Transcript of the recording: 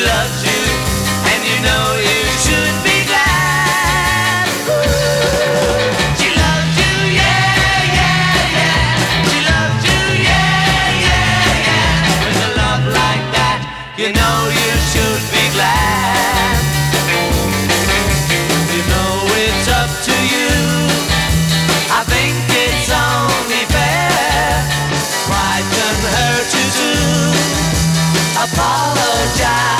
loves you, and you know you should be glad. She loves you, yeah, yeah, yeah. She loves you, yeah, yeah, yeah. With a love like that, you know you should be glad. You know it's up to you. I think it's only fair. Apologize.